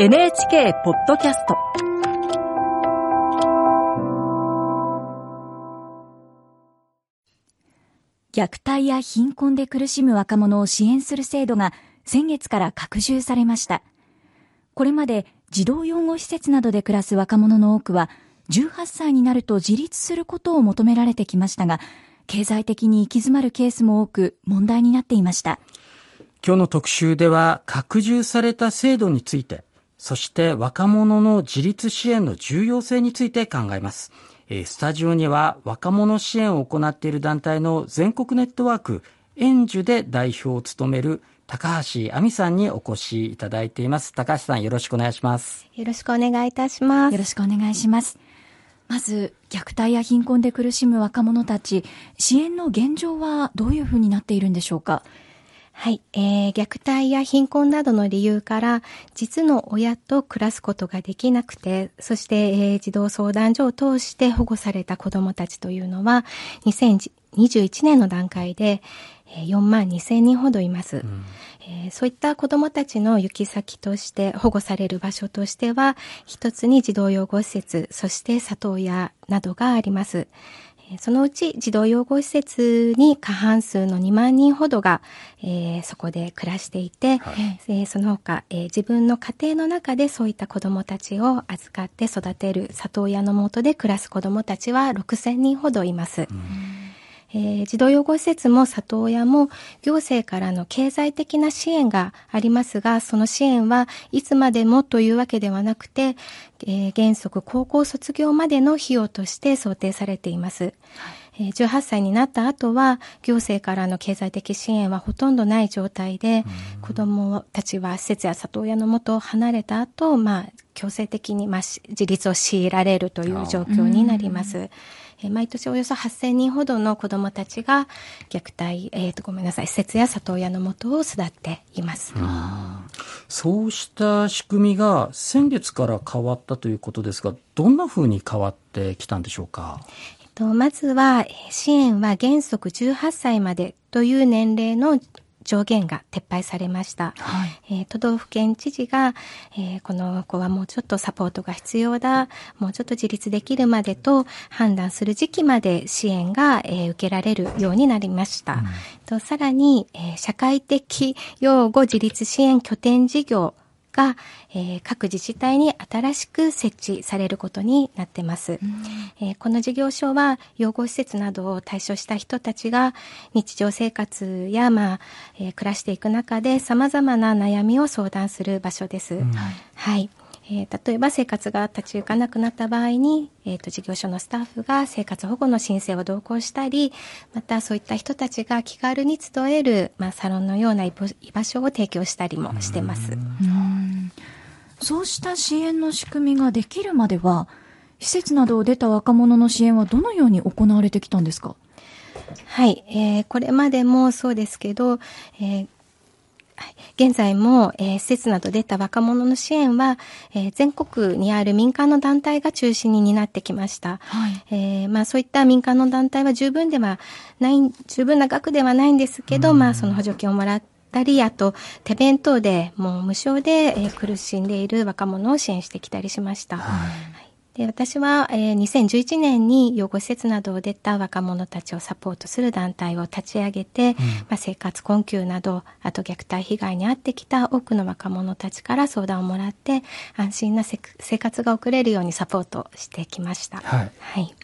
NHK ポッドキャスト。虐待や貧困で苦しむ若者を支援する制度が先月から拡充されました。これまで児童養護施設などで暮らす若者の多くは18歳になると自立することを求められてきましたが経済的に行き詰まるケースも多く問題になっていました。今日の特集では拡充された制度についてそして若者の自立支援の重要性について考えます。スタジオには若者支援を行っている団体の全国ネットワーク援助で代表を務める高橋亜美さんにお越しいただいています。高橋さんよろしくお願いします。よろしくお願いいたします。よろしくお願いします。まず虐待や貧困で苦しむ若者たち支援の現状はどういうふうになっているんでしょうか？はい、えー、虐待や貧困などの理由から実の親と暮らすことができなくてそして、えー、児童相談所を通して保護された子どもたちというのは2021年の段階で4万2千人ほどいます、うん。えー、そういった子どもたちの行き先として保護される場所としては一つに児童養護施設そして里親などがありますそのうち児童養護施設に過半数の2万人ほどが、えー、そこで暮らしていて、はい、えー、その他、えー、自分の家庭の中でそういった子どもたちを預かって育てる里親のもとで暮らす子どもたちは6000人ほどいます。うんえー、児童養護施設も里親も行政からの経済的な支援がありますが、その支援はいつまでもというわけではなくて、えー、原則高校卒業までの費用として想定されています。はい18歳になった後は行政からの経済的支援はほとんどない状態で子どもたちは施設や里親のもとを離れた後、まあ強制的にまあ自立を強いられるという状況になります。毎年およそ8000人ほどの子どもたちが虐待、えー、とごめんなさい施設や里親のもとを育っています。そうした仕組みが先月から変わったということですがどんなふうに変わってきたんでしょうか？まずは支援は原則18歳までという年齢の上限が撤廃されました。はい、えー、都道府県知事が、えー、この子はもうちょっとサポートが必要だ、もうちょっと自立できるまでと判断する時期まで支援が、えー、受けられるようになりました。うん、とさらに、えー、社会的養護自立支援拠点事業が、えー、各自治体に新しく設置されることになってます、えー、この事業所は養護施設などを対象した人たちが日常生活や、まあえー、暮らしていく中で様々な悩みを相談する場所です、はい。えー、例えば生活が立ち行かなくなった場合に、えーと、事業所のスタッフが生活保護の申請を同行したりまたそういった人たちが気軽に集える、まあ、サロンのような居場所を提供したりもしてます。そうした支援の仕組みができるまでは施設などを出た若者の支援はどのように行われてきたんですか？はい、えー、これまでもそうですけど、えー現在も、えー、施設など出た若者の支援は、えー、全国にある民間の団体が中心に担ってきました。はい、えー、まあそういった民間の団体は十分ではない、十分な額ではないんですけど、まあその補助金をもらったり、あと手弁当でもう無償で、えー、苦しんでいる若者を支援してきたりしました。はい。で私は、えー、2011年に養護施設などを出た若者たちをサポートする団体を立ち上げて、うん、まあ、生活困窮などあと虐待被害に遭ってきた多くの若者たちから相談をもらって安心な生活が送れるようにサポートしてきました。はい、はい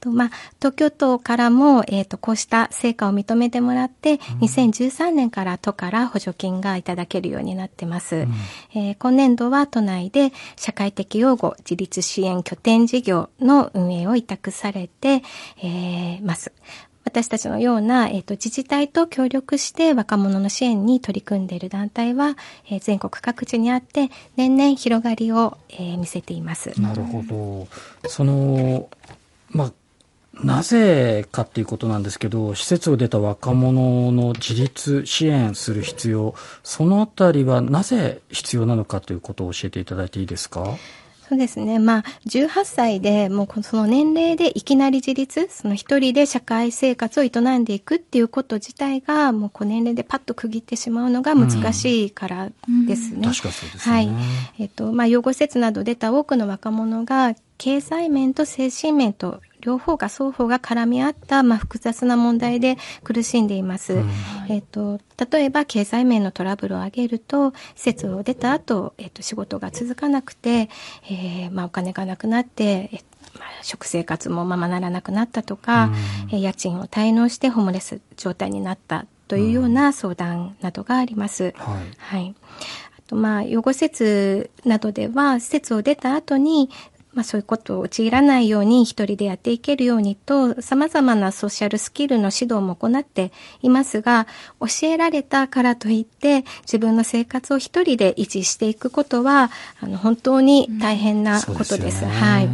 と、まあ、東京都からも、えっ、ー、と、こうした成果を認めてもらって、うん、2013年から都から補助金がいただけるようになってます。うん、えー、今年度は都内で社会的養護自立支援拠点事業の運営を委託されて、えー、ます。私たちのような、えーと、自治体と協力して若者の支援に取り組んでいる団体は、えー、全国各地にあって年々広がりを、えー、見せています。なるほど。そのまあなぜかっていうことなんですけど、施設を出た若者の自立支援する必要、そのあたりはなぜ必要なのかということを教えていただいていいですか？そうですね。まあ、18歳でもうその年齢でいきなり自立、その一人で社会生活を営んでいくっていうこと自体が、もうこう年齢でパッと区切ってしまうのが難しいからですね。うんうん、確かそうですね。はい。えっ、と、まあ、養護施設など出た多くの若者が、経済面と精神面と両方が双方が絡み合った、まあ、複雑な問題で苦しんでいます。うん、えっ、と、例えば経済面のトラブルを挙げると、施設を出た後、えっ、と、仕事が続かなくて、えー、まあ、お金がなくなって、えまあ、食生活もままならなくなったとか、うん、家賃を滞納してホームレス状態になったというような相談などがあります。うん、はい、はい。あと、まあ、養護施設などでは、施設を出た後に、まあそういうことを陥らないように一人でやっていけるようにと、様々なソーシャルスキルの指導も行っていますが、教えられたからといって自分の生活を一人で維持していくことは、あの、本当に大変なことです。うん、すはい。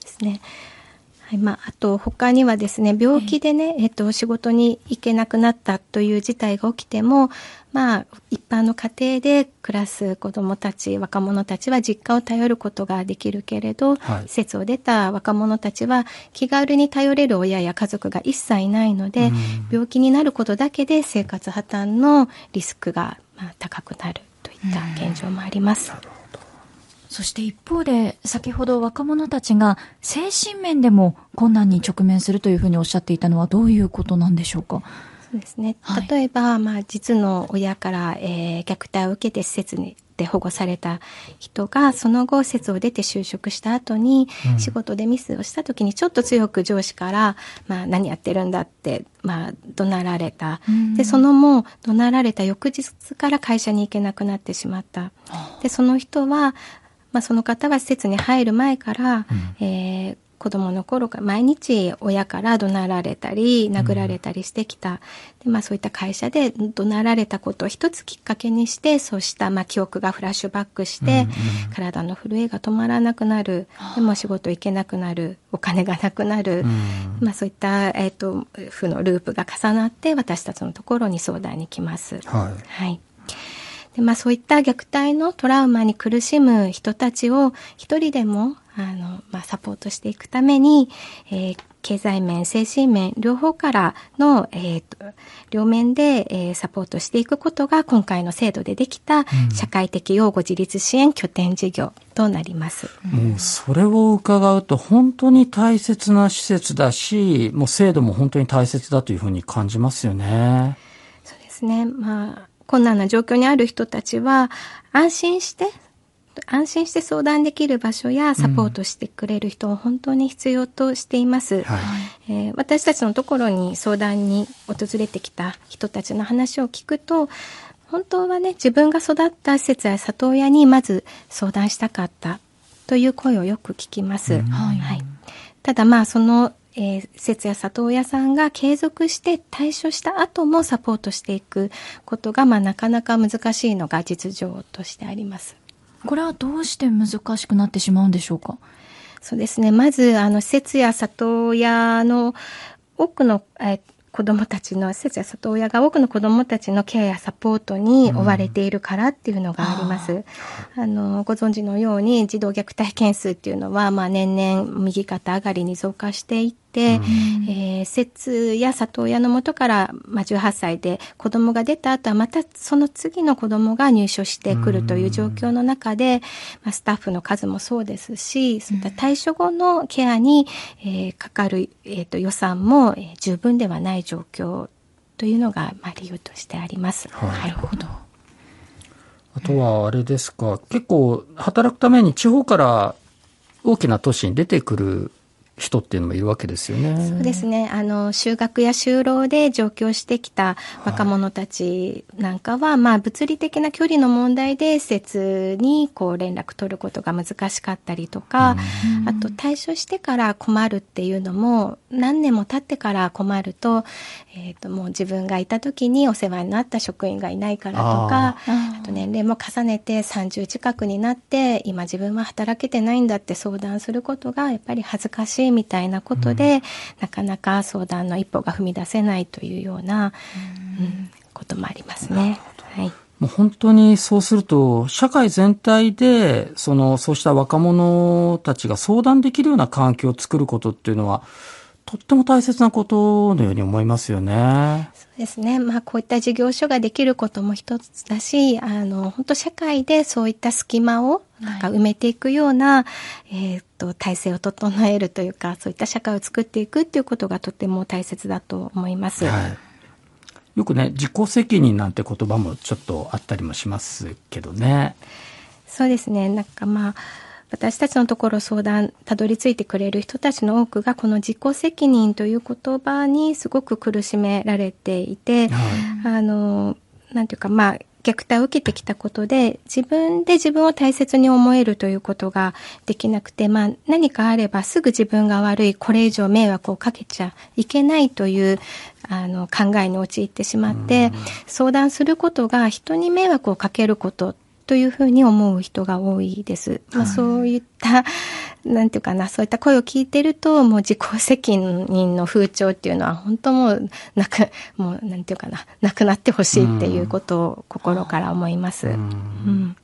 ですね。はい、まあ、あと他にはですね、病気でね、えっと、仕事に行けなくなったという事態が起きても、まあ、一般の家庭で暮らす子どもたち、若者たちは実家を頼ることができるけれど、はい、施設を出た若者たちは気軽に頼れる親や家族が一切いないので、病気になることだけで生活破綻のリスクがまあ高くなるといった現状もあります。そして一方で、先ほど若者たちが精神面でも困難に直面するというふうにおっしゃっていたのはどういうことなんでしょうか？そうですね。例えば、まあ、実の親から、えー、虐待を受けて施設にで保護された人が、その後、施設を出て就職した後に、うん、仕事でミスをした時に、ちょっと強く上司から、まあ、何やってるんだって、まあ、怒鳴られた。うん、で、そのもう、怒鳴られた翌日から会社に行けなくなってしまった。で、その人は、まあ、その方は施設に入る前から、うん、えー子供の頃から毎日親から怒鳴られたり殴られたりしてきた、うん、でまあ、そういった会社で怒鳴られたことを一つきっかけにしてそうしたまあ記憶がフラッシュバックして、うんうん、体の震えが止まらなくなる。でも仕事行けなくなる。お金がなくなる、うん、まあ、そういった、えーと、負のループが重なって私たちのところに相談に来ます。はい、はいでまあ、そういった虐待のトラウマに苦しむ人たちを一人でもあの、まあ、サポートしていくために、えー、経済面、精神面、両方からの、えーと、両面で、えー、サポートしていくことが今回の制度でできた社会的養護自立支援拠点事業となります。うん、もうそれを伺うと本当に大切な施設だし、もう制度も本当に大切だというふうに感じますよね。そうですね。まあ、困難な状況にある人たちは安心して安心して相談できる場所やサポートしてくれる人を本当に必要としています。うんはい、えー、私たちのところに相談に訪れてきた人たちの話を聞くと、本当はね、自分が育った施設や里親にまず相談したかったという声をよく聞きます。うん、はい、ただまあ、そのえー、施設や里親さんが継続して対処した後もサポートしていくことが、まあ、なかなか難しいのが実情としてあります。これはどうして難しくなってしまうんでしょうか？そうですね。まず、あの、施設や里親の多くの、え子供たちの、施設や里親が多くの子供たちのケアやサポートに追われているからっていうのがあります。うん、あの、ご存知のように児童虐待件数っていうのは、まあ年々右肩上がりに増加していって、うん、えー、節や里親のもとから、まあ、18歳で子供が出た後はまたその次の子供が入所してくるという状況の中で、まあ、スタッフの数もそうですし、そういった対処後のケアに、えー、かかる、えーと、予算も、えー、十分ではない状況というのが、まあ、理由としてあります。はい、なるほど。あとはあれですか、結構働くために地方から大きな都市に出てくる人っていうのもいるわけですよね。そうですね。あの、修学や就労で上京してきた若者たちなんかは、はい、まあ、物理的な距離の問題で施設にこう連絡取ることが難しかったりとか、あと退所してから困るっていうのも、何年も経ってから困ると、えっ、ー、と、もう自分がいた時にお世話になった職員がいないからとか、あと年齢も重ねて30近くになって、今自分は働けてないんだって相談することがやっぱり恥ずかしいみたいなことで、うん、なかなか相談の一歩が踏み出せないというような、うん、こともありますね。はいもう本当にそうすると、社会全体で、その、そうした若者たちが相談できるような環境を作ることっていうのは、とっても大切なことのように思いますよね。そうですね。まあ、こういった事業所ができることも一つだし、あの、本当社会でそういった隙間を、なんか埋めていくような、はい、えっ、と、体制を整えるというか、そういった社会を作っていくっていうことがとても大切だと思います。はいよくね、自己責任なんて言葉もちょっとあったりもしますけどね。そうですね。なんかまあ、私たちのところ相談たどり着いてくれる人たちの多くがこの自己責任という言葉にすごく苦しめられていて、はい、あのなんていうかまあ虐待を受けてきたことで自分で自分を大切に思えるということができなくて、まあ、何かあればすぐ自分が悪いこれ以上迷惑をかけちゃいけないというあの考えに陥ってしまって相談することが人に迷惑をかけることというふうに思う人が多いです。まあ、そういった、なんていうかな、そういった声を聞いてると、もう自己責任の風潮っていうのは、本当もう、なく、もう、なんていうかな、なくなってほしいっていうことを心から思います。うん、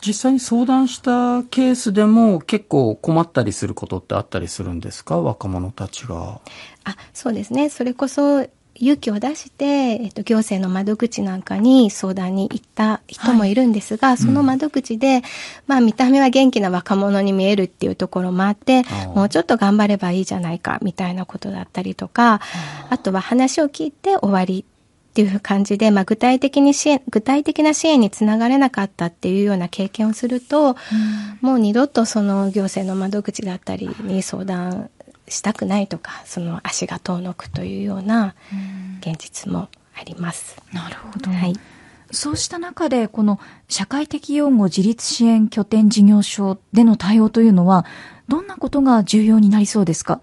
実際に相談したケースでも結構困ったりすることってあったりするんですか？若者たちが。あ、そうですね。それこそ勇気を出して、えっと、行政の窓口なんかに相談に行った人もいるんですが、はい、その窓口で、うん、まあ見た目は元気な若者に見えるっていうところもあって、もうちょっと頑張ればいいじゃないか、みたいなことだったりとか、あとは話を聞いて終わりっていう感じで、まあ、具体的に支援、具体的な支援につながれなかったっていうような経験をすると、うん、もう二度とその行政の窓口だったりに相談したくないとかその足が遠のくというような現実もあります。なるほど、はい、そうした中でこの社会的養護自立支援拠点事業所での対応というのはどんなことが重要になりそうですか？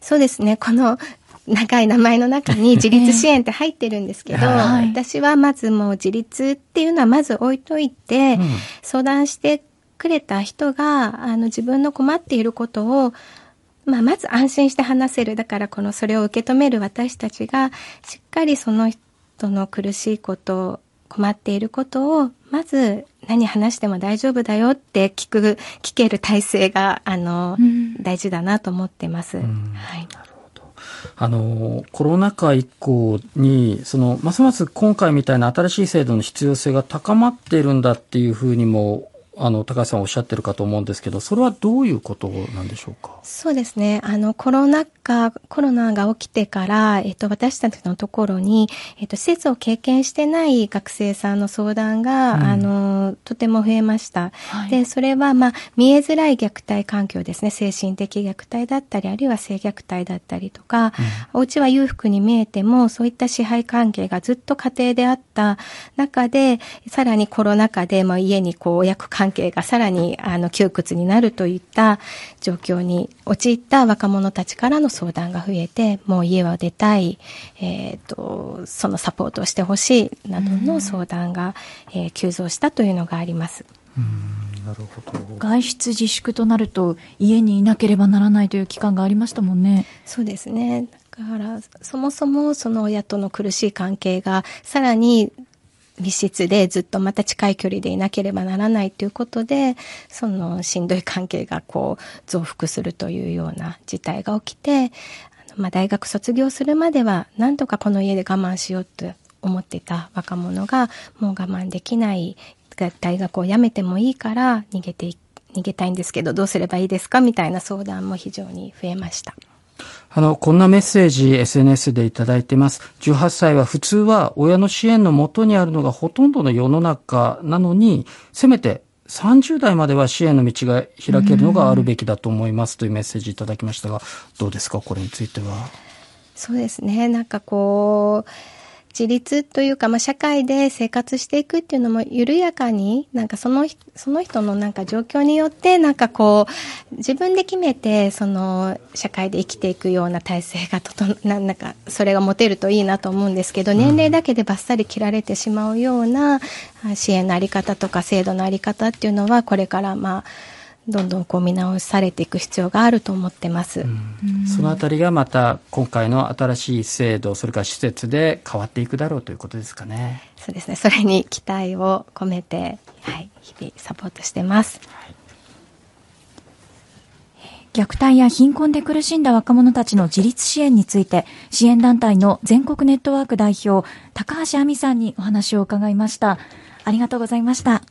そうですね。この長い名前の中に 自立支援って入ってるんですけど、はい、私はまずもう自立っていうのはまず置いといて、うん、相談してくれた人があの自分の困っていることをまあ、まず安心して話せる。だからこのそれを受け止める私たちが、しっかりその人の苦しいこと、困っていることを、まず何話しても大丈夫だよって聞く、聞ける体制が、あの、うん、大事だなと思ってます。はい。あの、コロナ禍以降に、その、ますます今回みたいな新しい制度の必要性が高まっているんだっていうふうにもあの高橋さんおっしゃってるかと思うんですけど、それはどういうことなんでしょうか？そうですね。あのコロナ禍コロナが起きてから、えっと私たちのところにえっと施設を経験してない学生さんの相談が、うん、あのとても増えました。はい、でそれはまあ見えづらい虐待環境ですね。精神的虐待だったり、あるいは性虐待だったりとか、うん、お家は裕福に見えてもそういった支配関係がずっと家庭であった中で、さらにコロナ禍でまあ家にこう親子関係関係がさらにあの窮屈になるといった状況に陥った若者たちからの相談が増えて、もう家は出たい、えっ、ー、と、そのサポートをしてほしいなどの相談が、えー、急増したというのがあります。なるほど外出自粛となると家にいなければならないという期間がありましたもんね。そうですね。だからそもそもその親との苦しい関係がさらに密室でずっとまた近い距離でいなければならないということで、そのしんどい関係がこう増幅するというような事態が起きて、まあ、大学卒業するまではなんとかこの家で我慢しようと思ってた若者がもう我慢できない大学を辞めてもいいから逃げて逃げたいんですけどどうすればいいですかみたいな相談も非常に増えました。あの、こんなメッセージ SNS でいただいてます。18歳は普通は親の支援のもとにあるのがほとんどの世の中なのに、せめて30代までは支援の道が開けるのがあるべきだと思いますというメッセージいただきましたが、どうですか、これについては。そうですね。なんかこう、自立というか、まあ、社会で生活していくっていうのも緩やかに、なんかその、その人のなんか状況によって、なんかこう、自分で決めて、その、社会で生きていくような体制がとと、なんか、それが持てるといいなと思うんですけど、年齢だけでバッサリ切られてしまうような支援のあり方とか制度のあり方っていうのは、これからまあ、どんどんこう見直されていく必要があると思ってます。そのあたりがまた今回の新しい制度、それから施設で変わっていくだろうということですかね。そうですね。それに期待を込めて、はい、日々サポートしてます。はい虐待や貧困で苦しんだ若者たちの自立支援について支援団体の全国ネットワーク代表高橋亜美さんにお話を伺いましたありがとうございました